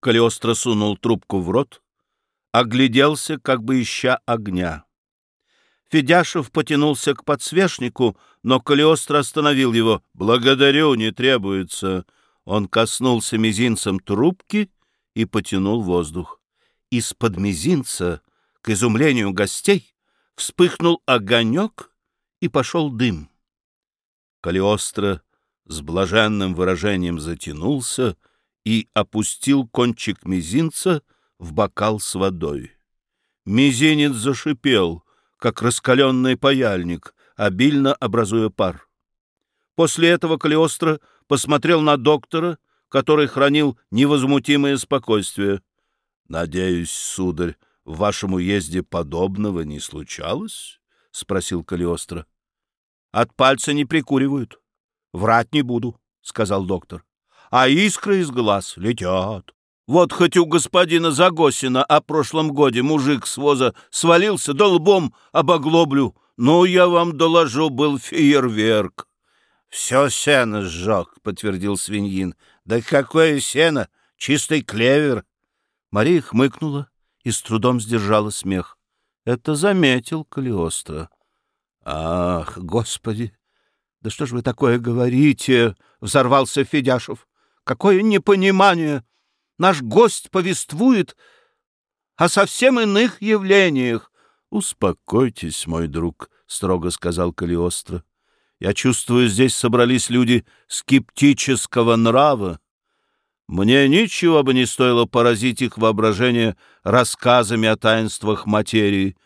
Калиостро сунул трубку в рот, огляделся, как бы ища огня. Федяшев потянулся к подсвечнику, но Калиостро остановил его. «Благодарю, не требуется». Он коснулся мизинцем трубки и потянул воздух. Из-под мизинца, к изумлению гостей, вспыхнул огонек и пошел дым. Калиостро с блаженным выражением затянулся и опустил кончик мизинца в бокал с водой. Мизинец зашипел, как раскаленный паяльник, обильно образуя пар. После этого Калиостро посмотрел на доктора, который хранил невозмутимое спокойствие. — Надеюсь, сударь, в вашем уезде подобного не случалось? — спросил Калиостро. — От пальца не прикуривают. Врать не буду, — сказал доктор. — А искры из глаз летят. Вот хоть у господина Загосина о прошлом годе мужик с воза свалился, да лбом об оглоблю. Ну, я вам доложу, был фейерверк. — Все сено сжег, — подтвердил свиньин. — Да какое сено? Чистый клевер. Мария хмыкнула и с трудом сдержала смех. Это заметил Калиостро. — Ах, господи! Да что ж вы такое говорите? — взорвался Федяшев. — Какое непонимание! — наш гость повествует о совсем иных явлениях. — Успокойтесь, мой друг, — строго сказал Калиостро. — Я чувствую, здесь собрались люди скептического нрава. Мне ничего бы не стоило поразить их воображение рассказами о таинствах материи,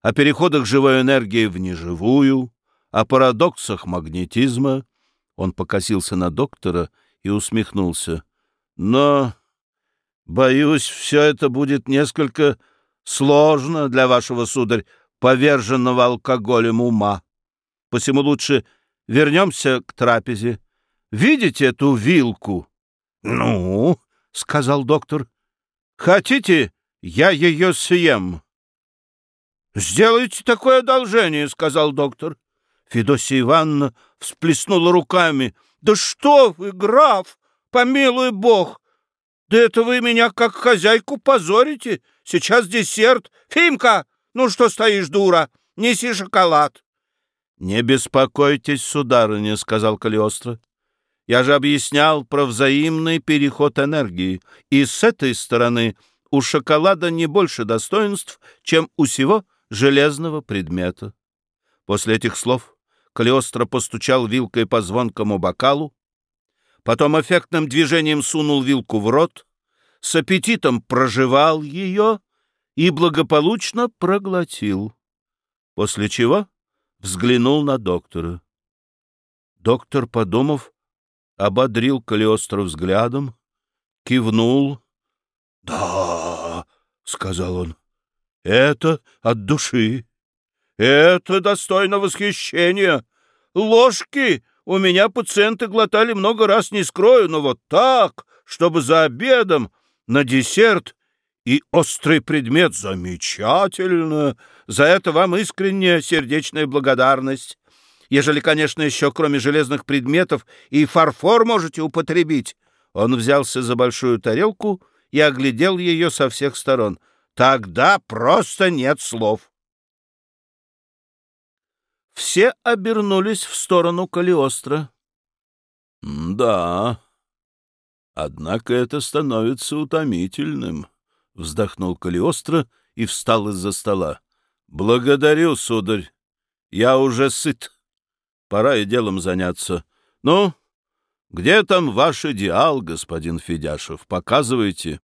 о переходах живой энергии в неживую, о парадоксах магнетизма. Он покосился на доктора и усмехнулся. Но Боюсь, все это будет несколько сложно для вашего, сударь, поверженного алкоголем ума. Посему лучше вернемся к трапезе. Видите эту вилку? — Ну, — сказал доктор, — хотите, я ее съем? — Сделайте такое одолжение, — сказал доктор. Федосия Ивановна всплеснула руками. — Да что вы, граф, помилуй бог! Да это вы меня как хозяйку позорите. Сейчас десерт. Фимка, ну что стоишь, дура? Неси шоколад. — Не беспокойтесь, сударыня, — сказал Калиостро. Я же объяснял про взаимный переход энергии, и с этой стороны у шоколада не больше достоинств, чем у сего железного предмета. После этих слов Калиостро постучал вилкой по звонкому бокалу, потом эффектным движением сунул вилку в рот, с аппетитом прожевал ее и благополучно проглотил, после чего взглянул на доктора. Доктор, подумав, ободрил Калиостро взглядом, кивнул. — Да, — сказал он, — это от души. Это достойно восхищения. Ложки у меня пациенты глотали много раз, не скрою, но вот так, чтобы за обедом, на десерт и острый предмет замечательно. За это вам искренняя сердечная благодарность. Ежели, конечно, еще кроме железных предметов и фарфор можете употребить. Он взялся за большую тарелку и оглядел ее со всех сторон. Тогда просто нет слов. Все обернулись в сторону Калиостро. — Да, однако это становится утомительным, — вздохнул Калиостро и встал из-за стола. — Благодарю, сударь. Я уже сыт. Пора и делом заняться. Ну, где там ваш идеал, господин Федяшев? Показывайте.